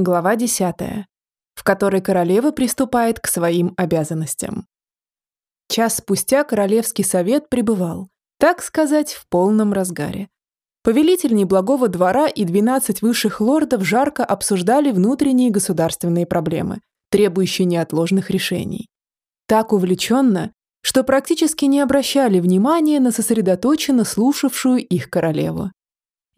Глава 10, в которой королева приступает к своим обязанностям. Час спустя Королевский совет пребывал, так сказать, в полном разгаре. Повелитель неблагого двора и 12 высших лордов жарко обсуждали внутренние государственные проблемы, требующие неотложных решений. Так увлеченно, что практически не обращали внимания на сосредоточенно слушавшую их королеву.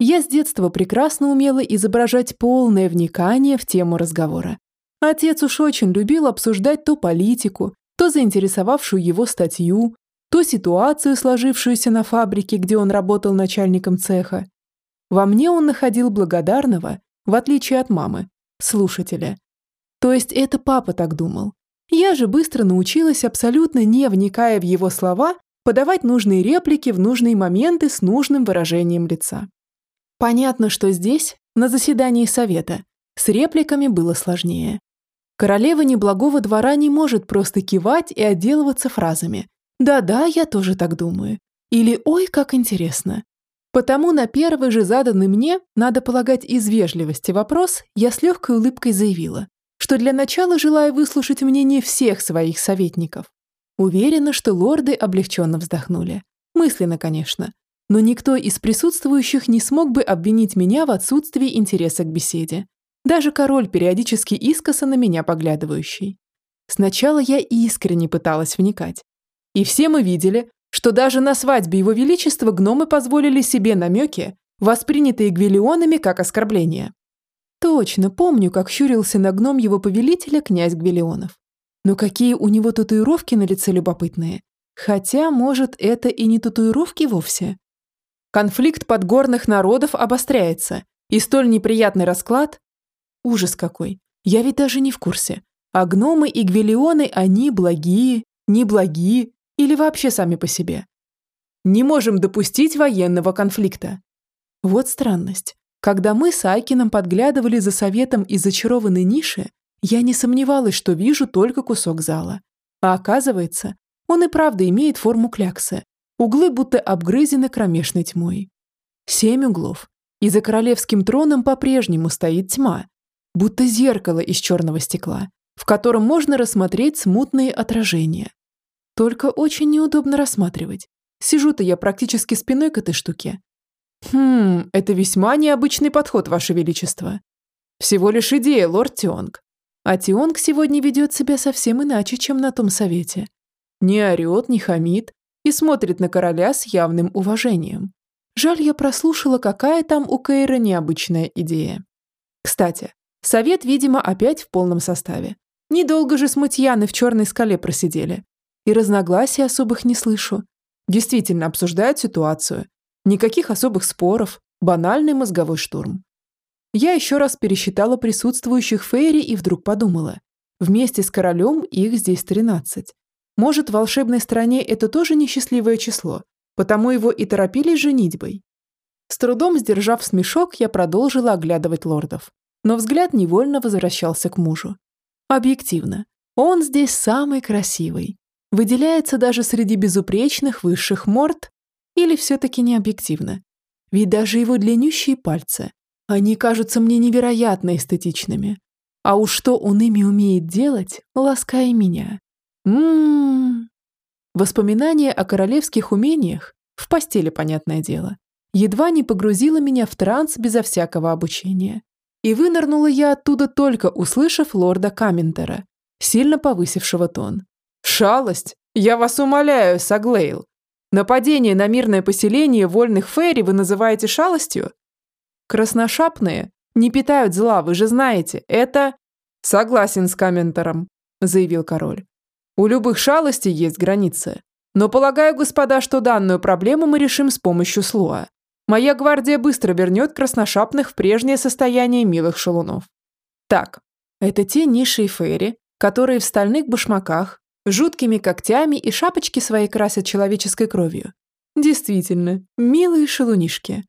Я с детства прекрасно умела изображать полное вникание в тему разговора. Отец уж очень любил обсуждать то политику, то заинтересовавшую его статью, то ситуацию, сложившуюся на фабрике, где он работал начальником цеха. Во мне он находил благодарного, в отличие от мамы, слушателя. То есть это папа так думал. Я же быстро научилась, абсолютно не вникая в его слова, подавать нужные реплики в нужные моменты с нужным выражением лица. Понятно, что здесь, на заседании совета, с репликами было сложнее. Королева неблагого двора не может просто кивать и отделываться фразами «Да-да, я тоже так думаю» или «Ой, как интересно». Потому на первый же заданный мне, надо полагать из вежливости вопрос, я с легкой улыбкой заявила, что для начала желаю выслушать мнение всех своих советников. Уверена, что лорды облегченно вздохнули. Мысленно, конечно но никто из присутствующих не смог бы обвинить меня в отсутствии интереса к беседе. Даже король, периодически искоса на меня поглядывающий. Сначала я искренне пыталась вникать. И все мы видели, что даже на свадьбе его величества гномы позволили себе намеки, воспринятые гвиллионами как оскорбление. Точно помню, как щурился на гном его повелителя князь Гвиллионов. Но какие у него татуировки на лице любопытные. Хотя, может, это и не татуировки вовсе. Конфликт подгорных народов обостряется, и столь неприятный расклад... Ужас какой. Я ведь даже не в курсе. А гномы и гвиллионы, они благие, неблагие или вообще сами по себе. Не можем допустить военного конфликта. Вот странность. Когда мы с Айкином подглядывали за советом из зачарованной ниши, я не сомневалась, что вижу только кусок зала. А оказывается, он и правда имеет форму кляксы, Углы будто обгрызены кромешной тьмой. Семь углов. И за королевским троном по-прежнему стоит тьма, будто зеркало из черного стекла, в котором можно рассмотреть смутные отражения. Только очень неудобно рассматривать. Сижу-то я практически спиной к этой штуке. Хм, это весьма необычный подход, Ваше Величество. Всего лишь идея, лорд Тионг. А Тионг сегодня ведет себя совсем иначе, чем на том совете. Не орет, не хамит, и смотрит на короля с явным уважением. Жаль, я прослушала, какая там у Кейра необычная идея. Кстати, совет, видимо, опять в полном составе. Недолго же смутьяны в черной скале просидели. И разногласий особых не слышу. Действительно обсуждают ситуацию. Никаких особых споров. Банальный мозговой штурм. Я еще раз пересчитала присутствующих Фейри и вдруг подумала. Вместе с королем их здесь тринадцать. Может, в волшебной стране это тоже несчастливое число, потому его и торопились женитьбой. С трудом сдержав смешок, я продолжила оглядывать лордов, но взгляд невольно возвращался к мужу. Объективно, он здесь самый красивый. Выделяется даже среди безупречных высших морд или все-таки не объективно? Ведь даже его длиннющие пальцы, они кажутся мне невероятно эстетичными. А уж что он ими умеет делать, лаская меня. Ммм. Воспоминания о королевских умениях, в постели, понятное дело, едва не погрузило меня в транс безо всякого обучения. И вынырнула я оттуда только услышав лорда Каментера, сильно повысившего тон. «Шалость! Я вас умоляю, Саглейл! Нападение на мирное поселение вольных фейри вы называете шалостью? Красношапные не питают зла, вы же знаете, это...» «Согласен с Каментером», — заявил король. У любых шалостей есть границы. Но полагаю, господа, что данную проблему мы решим с помощью слуа. Моя гвардия быстро вернет красношапных в прежнее состояние милых шалунов. Так, это те ниши и фейри, которые в стальных башмаках, жуткими когтями и шапочки своей красят человеческой кровью. Действительно, милые шалунишки.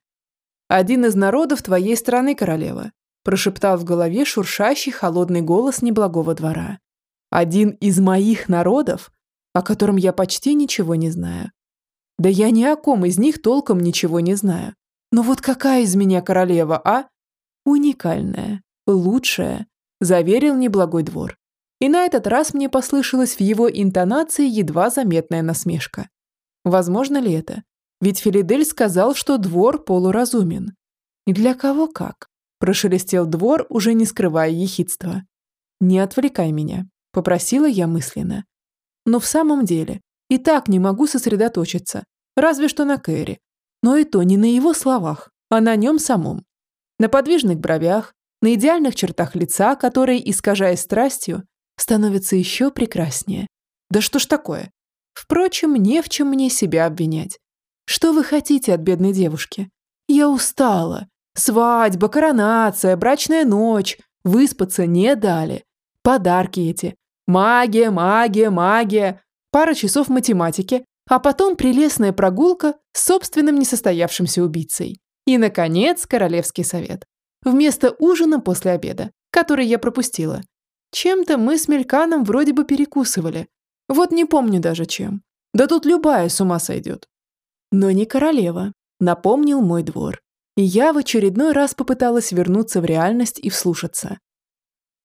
Один из народов твоей страны, королева, прошептал в голове шуршащий холодный голос неблагого двора. Один из моих народов, о котором я почти ничего не знаю. Да я ни о ком из них толком ничего не знаю. Но вот какая из меня королева, а? Уникальная. лучшая», – заверил неблагой двор. И на этот раз мне послышалась в его интонации едва заметная насмешка. Возможно ли это? Ведь Филидель сказал, что двор полуразумен. Для кого как? Прошелестел двор, уже не скрывая ехидства. «Не отвлекай меня», – попросила я мысленно. Но в самом деле, и так не могу сосредоточиться, разве что на Кэрри. Но и то не на его словах, а на нем самом. На подвижных бровях, на идеальных чертах лица, которые, искажая страстью, становятся еще прекраснее. Да что ж такое? Впрочем, не в чем мне себя обвинять. Что вы хотите от бедной девушки? Я устала. Свадьба, коронация, брачная ночь. Выспаться не дали. Подарки эти. Магия, магия, магия. Пара часов математики, а потом прелестная прогулка с собственным несостоявшимся убийцей. И, наконец, Королевский совет. Вместо ужина после обеда, который я пропустила. Чем-то мы с Мельканом вроде бы перекусывали. Вот не помню даже чем. Да тут любая с ума сойдет. Но не королева, напомнил мой двор. И я в очередной раз попыталась вернуться в реальность и вслушаться.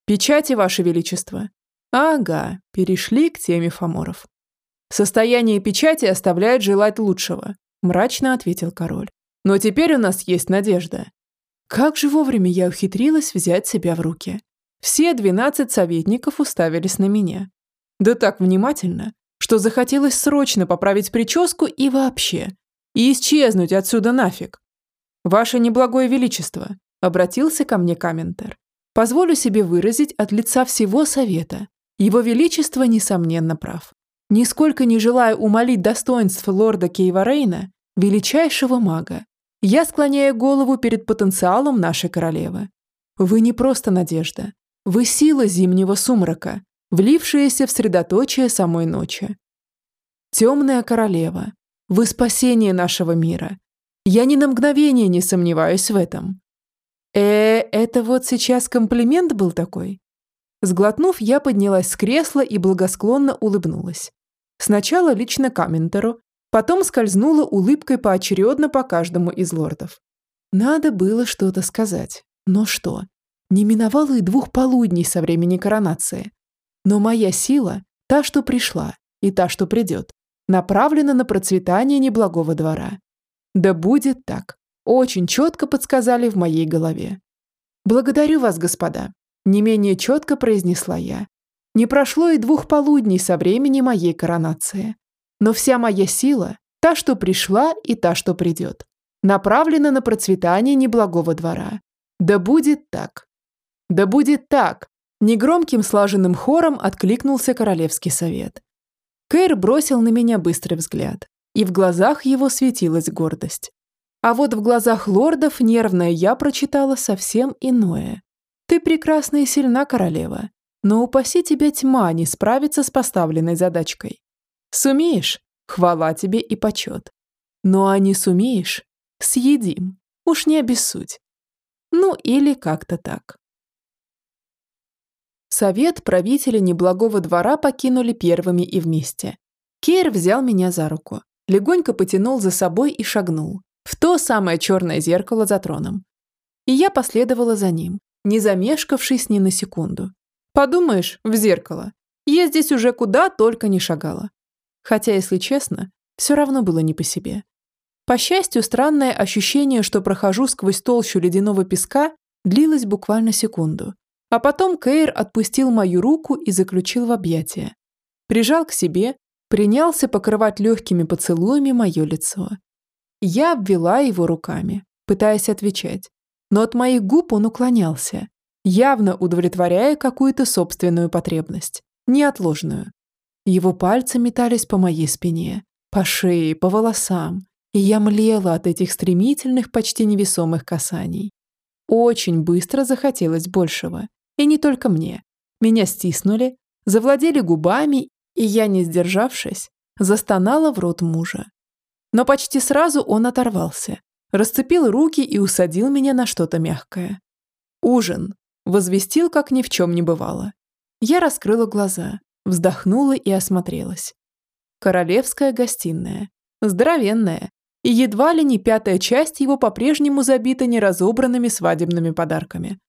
«Печати, Ваше Величество!» «Ага, перешли к теме фаморов». «Состояние печати оставляет желать лучшего», – мрачно ответил король. «Но теперь у нас есть надежда». Как же вовремя я ухитрилась взять себя в руки. Все двенадцать советников уставились на меня. Да так внимательно, что захотелось срочно поправить прическу и вообще. И исчезнуть отсюда нафиг. «Ваше неблагое величество», – обратился ко мне Каментер. «Позволю себе выразить от лица всего совета. Его величество, несомненно, прав. Нисколько не желая умолить достоинств лорда Кейварейна, величайшего мага, я склоняю голову перед потенциалом нашей королевы. Вы не просто надежда. Вы сила зимнего сумрака, влившаяся в средоточие самой ночи. Темная королева, вы спасение нашего мира, я ни на мгновение не сомневаюсь в этом. Э, это вот сейчас комплимент был такой? Сглотнув, я поднялась с кресла и благосклонно улыбнулась. Сначала лично Каментеру, потом скользнула улыбкой поочередно по каждому из лордов. Надо было что-то сказать. Но что? Не миновало и двух полудней со времени коронации. Но моя сила, та, что пришла, и та, что придет, направлена на процветание неблагого двора. Да будет так. Очень четко подсказали в моей голове. Благодарю вас, господа. Не менее четко произнесла я. Не прошло и двух полудней со времени моей коронации. Но вся моя сила, та, что пришла и та, что придет, направлена на процветание неблагого двора. Да будет так. Да будет так. Негромким слаженным хором откликнулся Королевский совет. Кэр бросил на меня быстрый взгляд и в глазах его светилась гордость. А вот в глазах лордов нервная я прочитала совсем иное. Ты прекрасна и сильна, королева, но упаси тебя тьма не справиться с поставленной задачкой. Сумеешь? Хвала тебе и почет. Ну а не сумеешь? Съедим. Уж не обессудь. Ну или как-то так. Совет правители неблагого двора покинули первыми и вместе. Кейр взял меня за руку легонько потянул за собой и шагнул в то самое черное зеркало за троном. И я последовала за ним, не замешкавшись ни на секунду. Подумаешь, в зеркало. Я здесь уже куда только не шагала. Хотя, если честно, все равно было не по себе. По счастью, странное ощущение, что прохожу сквозь толщу ледяного песка, длилось буквально секунду. А потом Кейр отпустил мою руку и заключил в объятия. Прижал к себе, принялся покрывать легкими поцелуями мое лицо. Я обвела его руками, пытаясь отвечать, но от моих губ он уклонялся, явно удовлетворяя какую-то собственную потребность, неотложную. Его пальцы метались по моей спине, по шее, по волосам, и я млела от этих стремительных, почти невесомых касаний. Очень быстро захотелось большего, и не только мне. Меня стиснули, завладели губами и я, не сдержавшись, застонала в рот мужа. Но почти сразу он оторвался, расцепил руки и усадил меня на что-то мягкое. «Ужин», – возвестил, как ни в чем не бывало. Я раскрыла глаза, вздохнула и осмотрелась. Королевская гостиная. Здоровенная. И едва ли не пятая часть его по-прежнему забита неразобранными свадебными подарками.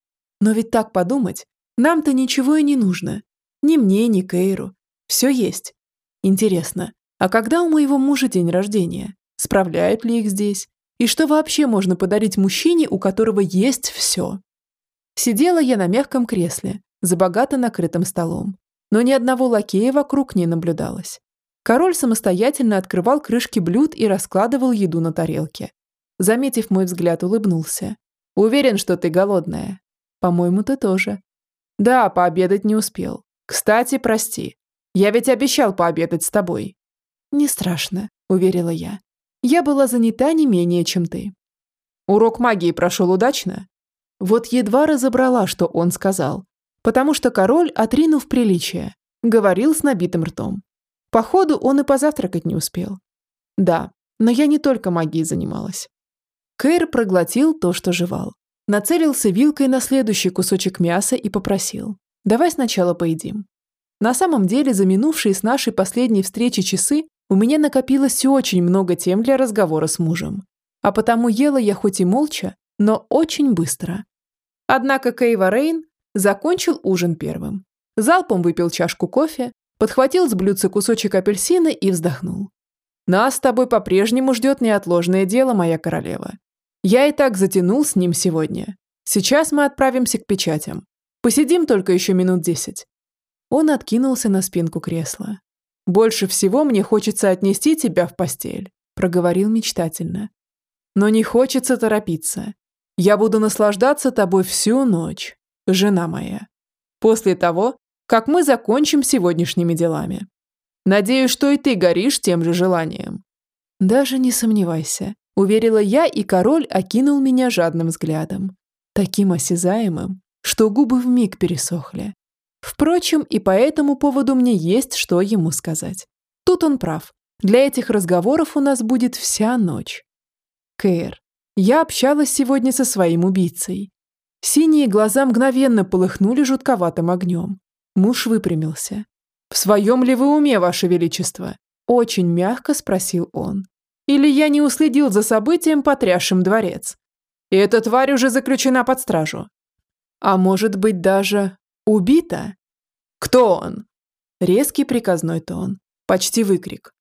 Но ведь так подумать, нам-то ничего и не нужно. Ни мне, ни Кейру. Все есть. Интересно, а когда у моего мужа день рождения? Справляют ли их здесь? И что вообще можно подарить мужчине, у которого есть все? Сидела я на мягком кресле, за богато накрытым столом. Но ни одного лакея вокруг не наблюдалось. Король самостоятельно открывал крышки блюд и раскладывал еду на тарелке. Заметив мой взгляд, улыбнулся. «Уверен, что ты голодная. По-моему, ты тоже». «Да, пообедать не успел. Кстати, прости. Я ведь обещал пообедать с тобой». «Не страшно», — уверила я. «Я была занята не менее, чем ты». «Урок магии прошел удачно?» Вот едва разобрала, что он сказал, потому что король, отринув приличие, говорил с набитым ртом. Походу, он и позавтракать не успел. Да, но я не только магией занималась. Кэр проглотил то, что жевал. Нацелился вилкой на следующий кусочек мяса и попросил. «Давай сначала поедим». На самом деле, за минувшие с нашей последней встречи часы у меня накопилось очень много тем для разговора с мужем. А потому ела я хоть и молча, но очень быстро. Однако Кейва Рейн закончил ужин первым. Залпом выпил чашку кофе, подхватил с блюдца кусочек апельсина и вздохнул. «Нас с тобой по-прежнему ждет неотложное дело, моя королева. Я и так затянул с ним сегодня. Сейчас мы отправимся к печатям. Посидим только еще минут десять». Он откинулся на спинку кресла. «Больше всего мне хочется отнести тебя в постель», проговорил мечтательно. «Но не хочется торопиться. Я буду наслаждаться тобой всю ночь, жена моя. После того, как мы закончим сегодняшними делами. Надеюсь, что и ты горишь тем же желанием». «Даже не сомневайся», – уверила я, и король окинул меня жадным взглядом. Таким осязаемым, что губы вмиг пересохли. Впрочем, и по этому поводу мне есть что ему сказать. Тут он прав. Для этих разговоров у нас будет вся ночь. Кэр, я общалась сегодня со своим убийцей. Синие глаза мгновенно полыхнули жутковатым огнем. Муж выпрямился. «В своем ли вы уме, ваше величество?» Очень мягко спросил он. «Или я не уследил за событием, потрясшим дворец? И эта тварь уже заключена под стражу. А может быть даже убита? Кто он?» Резкий приказной тон. Почти выкрик.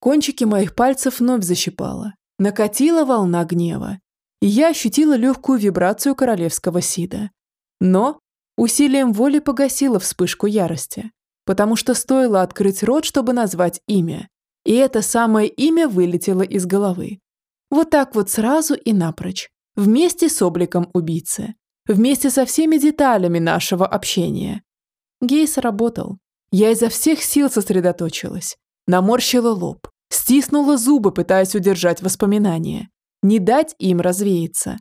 Кончики моих пальцев вновь защипало. Накатила волна гнева. И я ощутила легкую вибрацию королевского сида. Но Усилием воли погасила вспышку ярости, потому что стоило открыть рот, чтобы назвать имя, и это самое имя вылетело из головы. Вот так вот сразу и напрочь, вместе с обликом убийцы, вместе со всеми деталями нашего общения. Гейс работал. Я изо всех сил сосредоточилась, наморщила лоб, стиснула зубы, пытаясь удержать воспоминания, не дать им развеяться,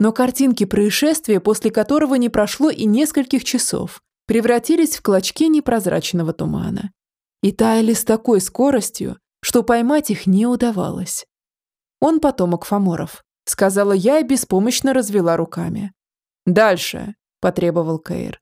но картинки происшествия, после которого не прошло и нескольких часов, превратились в клочки непрозрачного тумана. И таяли с такой скоростью, что поймать их не удавалось. Он потомок Фоморов, сказала я и беспомощно развела руками. «Дальше», – потребовал Кейр.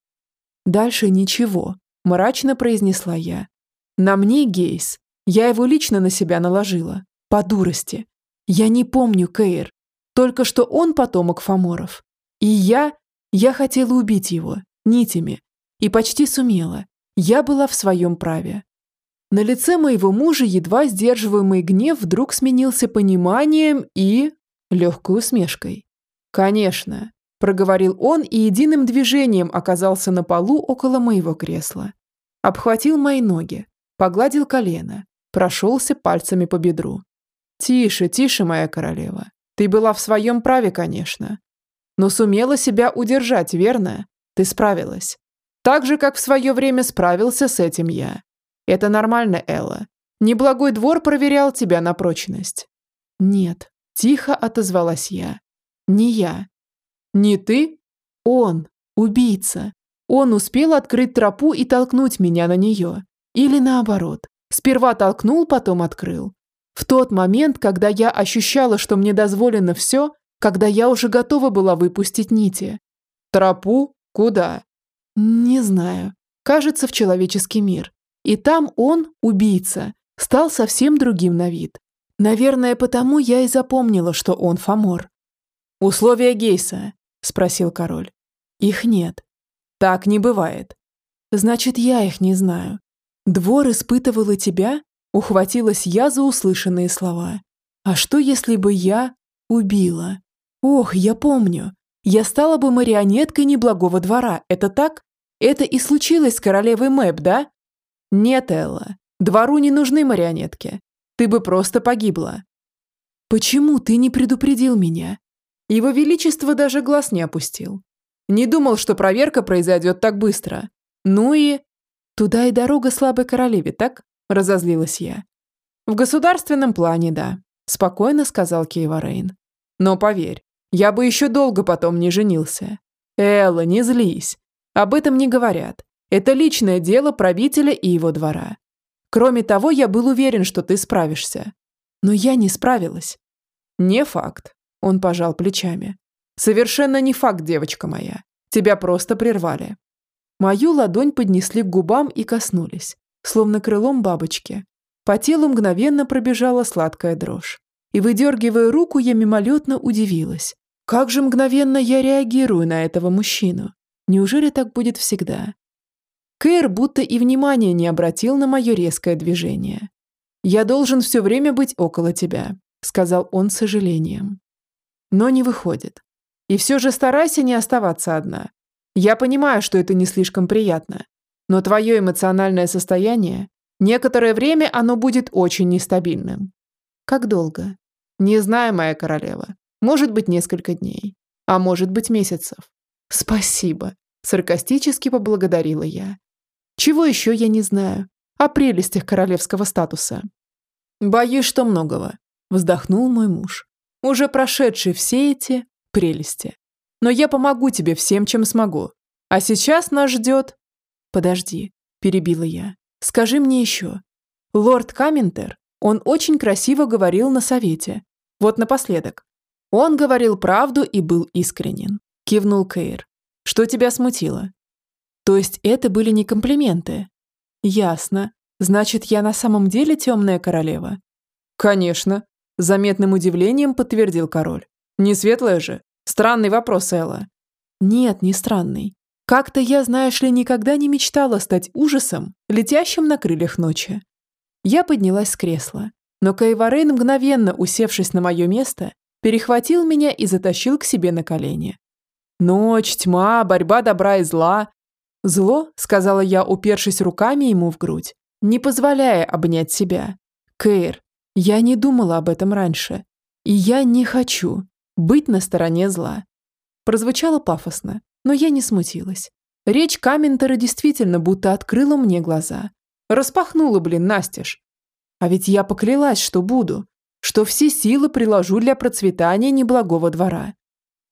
«Дальше ничего», – мрачно произнесла я. «На мне Гейс. Я его лично на себя наложила. По дурости. Я не помню, Кейр. Только что он потомок Фоморов. И я... Я хотела убить его. Нитями. И почти сумела. Я была в своем праве. На лице моего мужа едва сдерживаемый гнев вдруг сменился пониманием и... легкой усмешкой. «Конечно», – проговорил он и единым движением оказался на полу около моего кресла. Обхватил мои ноги, погладил колено, прошелся пальцами по бедру. «Тише, тише, моя королева. Ты была в своем праве, конечно. Но сумела себя удержать, верно? Ты справилась. Так же, как в свое время справился с этим я. Это нормально, Элла. Неблагой двор проверял тебя на прочность. Нет, тихо отозвалась я. Не я. Не ты? Он, убийца. Он успел открыть тропу и толкнуть меня на нее. Или наоборот. Сперва толкнул, потом открыл. В тот момент, когда я ощущала, что мне дозволено все, когда я уже готова была выпустить нити. Тропу? Куда? Не знаю. Кажется, в человеческий мир. И там он, убийца, стал совсем другим на вид. Наверное, потому я и запомнила, что он Фомор. «Условия Гейса?» – спросил король. Их нет. Так не бывает. Значит, я их не знаю. Двор испытывал и тебя? Ухватилась я за услышанные слова. А что, если бы я убила? Ох, я помню. Я стала бы марионеткой неблагого двора, это так? Это и случилось с королевой Мэб, да? Нет, Элла. Двору не нужны марионетки. Ты бы просто погибла. Почему ты не предупредил меня? Его Величество даже глаз не опустил. Не думал, что проверка произойдет так быстро. Ну и... Туда и дорога слабой королеве, так? Разозлилась я. В государственном плане, да. Спокойно сказал Кейва Рейн. Но поверь, я бы еще долго потом не женился. Элла, не злись. Об этом не говорят. Это личное дело правителя и его двора. Кроме того, я был уверен, что ты справишься. Но я не справилась. Не факт. Он пожал плечами. Совершенно не факт, девочка моя. Тебя просто прервали. Мою ладонь поднесли к губам и коснулись, словно крылом бабочки. По телу мгновенно пробежала сладкая дрожь. И, выдергивая руку, я мимолетно удивилась. Как же мгновенно я реагирую на этого мужчину. Неужели так будет всегда? Кэр будто и внимания не обратил на мое резкое движение. «Я должен все время быть около тебя», — сказал он с сожалением. Но не выходит. И все же старайся не оставаться одна. Я понимаю, что это не слишком приятно, но твое эмоциональное состояние, некоторое время оно будет очень нестабильным. Как долго? Не знаю, моя королева. Может быть, несколько дней. А может быть, месяцев. Спасибо. Саркастически поблагодарила я. Чего еще я не знаю? О прелестях королевского статуса. Боюсь, что многого. Вздохнул мой муж. Уже прошедший все эти прелести. Но я помогу тебе всем, чем смогу. А сейчас нас ждет... Подожди, перебила я. Скажи мне еще. Лорд Каментер, он очень красиво говорил на совете. Вот напоследок. Он говорил правду и был искренен. Кивнул Кейр. Что тебя смутило? То есть это были не комплименты? Ясно. Значит, я на самом деле темная королева? Конечно. Заметным удивлением подтвердил король. Не светлая же? Странный вопрос, Элла. Нет, не странный. Как-то я, знаешь ли, никогда не мечтала стать ужасом, летящим на крыльях ночи. Я поднялась с кресла, но Кайварейн, мгновенно усевшись на мое место, перехватил меня и затащил к себе на колени. Ночь, тьма, борьба добра и зла, «Зло», — сказала я, упершись руками ему в грудь, не позволяя обнять себя. «Кейр, я не думала об этом раньше. И я не хочу быть на стороне зла». Прозвучало пафосно, но я не смутилась. Речь Каментера действительно будто открыла мне глаза. Распахнула, блин, настежь. А ведь я поклялась, что буду, что все силы приложу для процветания неблагого двора.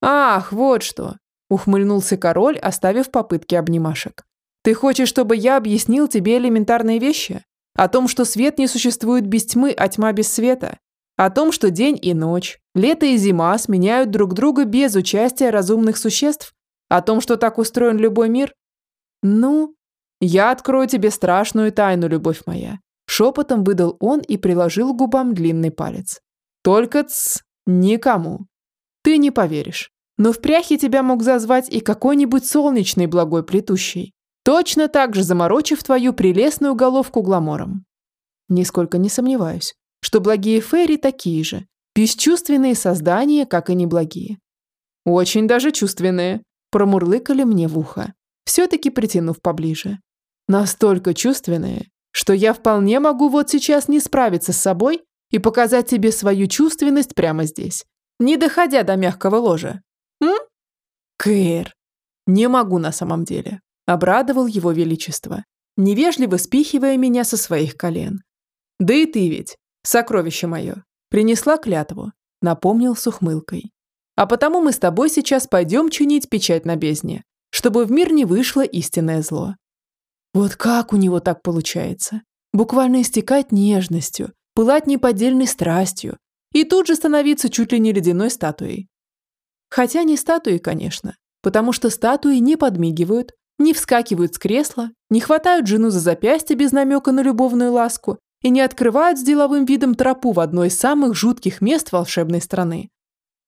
Ах, вот что. Ухмыльнулся король, оставив попытки обнимашек. «Ты хочешь, чтобы я объяснил тебе элементарные вещи? О том, что свет не существует без тьмы, а тьма без света? О том, что день и ночь, лето и зима сменяют друг друга без участия разумных существ? О том, что так устроен любой мир? Ну, я открою тебе страшную тайну, любовь моя. Шепотом выдал он и приложил губам длинный палец. Только ц, никому. Ты не поверишь. Но в пряхе тебя мог зазвать и какой-нибудь солнечный благой плетущий, точно так же заморочив твою прелестную головку гламором. Нисколько не сомневаюсь, что благие фейри такие же, бесчувственные создания, как и неблагие. Очень даже чувственные, промурлыкали мне в ухо, все-таки притянув поближе. Настолько чувственные, что я вполне могу вот сейчас не справиться с собой и показать тебе свою чувственность прямо здесь, не доходя до мягкого ложа. М? Кэр. Не могу на самом деле. Обрадовал его величество, невежливо спихивая меня со своих колен. Да и ты ведь, сокровище мое, принесла клятву, напомнил с ухмылкой. А потому мы с тобой сейчас пойдем чинить печать на бездне, чтобы в мир не вышло истинное зло. Вот как у него так получается? Буквально истекать нежностью, пылать неподдельной страстью и тут же становиться чуть ли не ледяной статуей, Хотя не статуи, конечно, потому что статуи не подмигивают, не вскакивают с кресла, не хватают жену за запястье без намека на любовную ласку и не открывают с деловым видом тропу в одно из самых жутких мест волшебной страны.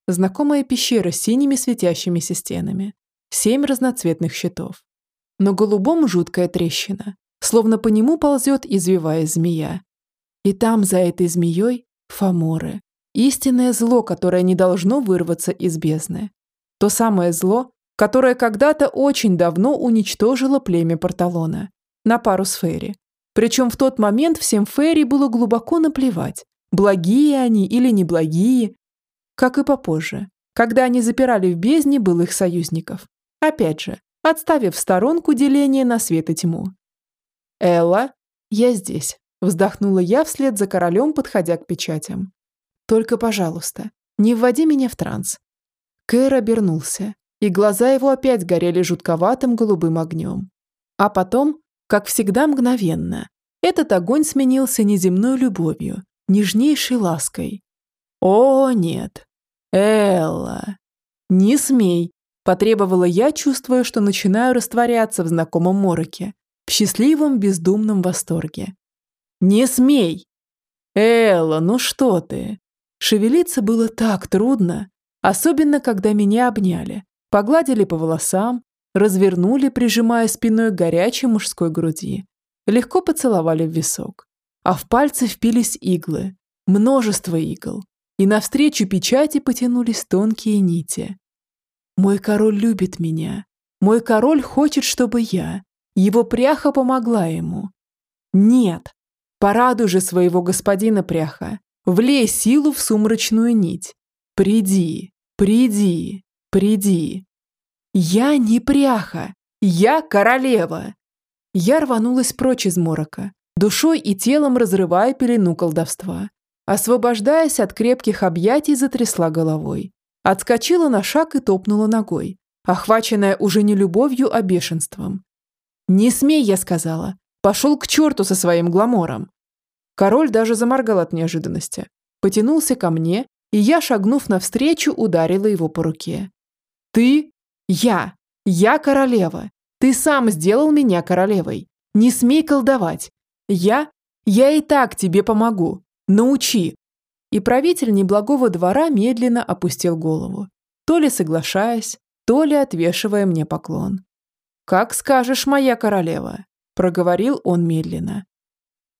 Знакомая пещера с синими светящимися стенами. семь разноцветных щитов. На голубом жуткая трещина, словно по нему ползет, извиваясь змея. И там, за этой змеей, фаморы. Истинное зло, которое не должно вырваться из бездны. То самое зло, которое когда-то очень давно уничтожило племя Порталона на пару с Фейри. Причем в тот момент всем Фейри было глубоко наплевать, благие они или неблагие, как и попозже, когда они запирали в бездне былых союзников. Опять же, отставив в сторонку деление на свет и тьму. «Элла, я здесь», – вздохнула я вслед за королем, подходя к печатям. «Только, пожалуйста, не вводи меня в транс». Кэр обернулся, и глаза его опять горели жутковатым голубым огнем. А потом, как всегда мгновенно, этот огонь сменился неземной любовью, нежнейшей лаской. «О, нет! Элла! Не смей!» – потребовала я, чувствуя, что начинаю растворяться в знакомом мороке, в счастливом бездумном восторге. «Не смей!» «Элла, ну что ты?» Шевелиться было так трудно, особенно когда меня обняли, погладили по волосам, развернули, прижимая спиной к горячей мужской груди, легко поцеловали в висок, а в пальцы впились иглы, множество игл, и навстречу печати потянулись тонкие нити. «Мой король любит меня. Мой король хочет, чтобы я, его пряха помогла ему. Нет, порадуй же своего господина пряха, влей силу в сумрачную нить. Приди, приди, приди. Я не пряха, я королева. Я рванулась прочь из морока, душой и телом разрывая пелену колдовства. Освобождаясь от крепких объятий, затрясла головой. Отскочила на шаг и топнула ногой, охваченная уже не любовью, а бешенством. «Не смей», я сказала. «Пошел к черту со своим гламором». Король даже заморгал от неожиданности. Потянулся ко мне, и я, шагнув навстречу, ударила его по руке. «Ты? Я. Я королева. Ты сам сделал меня королевой. Не смей колдовать. Я? Я и так тебе помогу. Научи». И правитель неблагого двора медленно опустил голову, то ли соглашаясь, то ли отвешивая мне поклон. «Как скажешь, моя королева», – проговорил он медленно.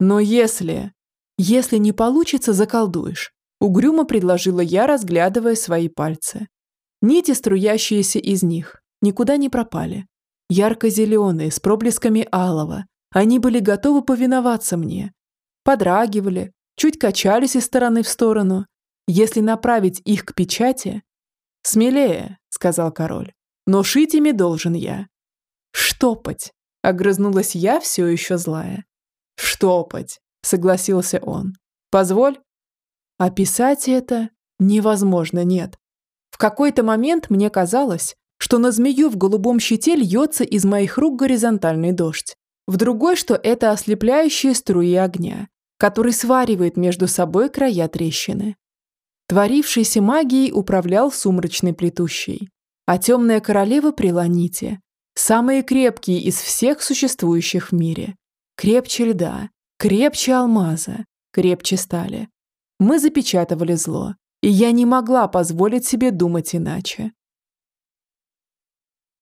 «Но если... Если не получится, заколдуешь», – угрюмо предложила я, разглядывая свои пальцы. Нити, струящиеся из них, никуда не пропали. Ярко-зеленые, с проблесками алого. Они были готовы повиноваться мне. Подрагивали, чуть качались из стороны в сторону. Если направить их к печати... «Смелее», — сказал король. «Но шить ими должен я. «Штопать!» – огрызнулась я, все еще злая. «Штопать!» – согласился он. «Позволь?» Описать это невозможно, нет. Какой-то момент мне казалось, что на змею в голубом щите льется из моих рук горизонтальный дождь. В другой, что это ослепляющие струи огня, который сваривает между собой края трещины. Творившийся магией управлял сумрачной плетущей, а темная королева прила нити, Самые крепкие из всех существующих в мире. Крепче льда, крепче алмаза, крепче стали. Мы запечатывали зло, и я не могла позволить себе думать иначе.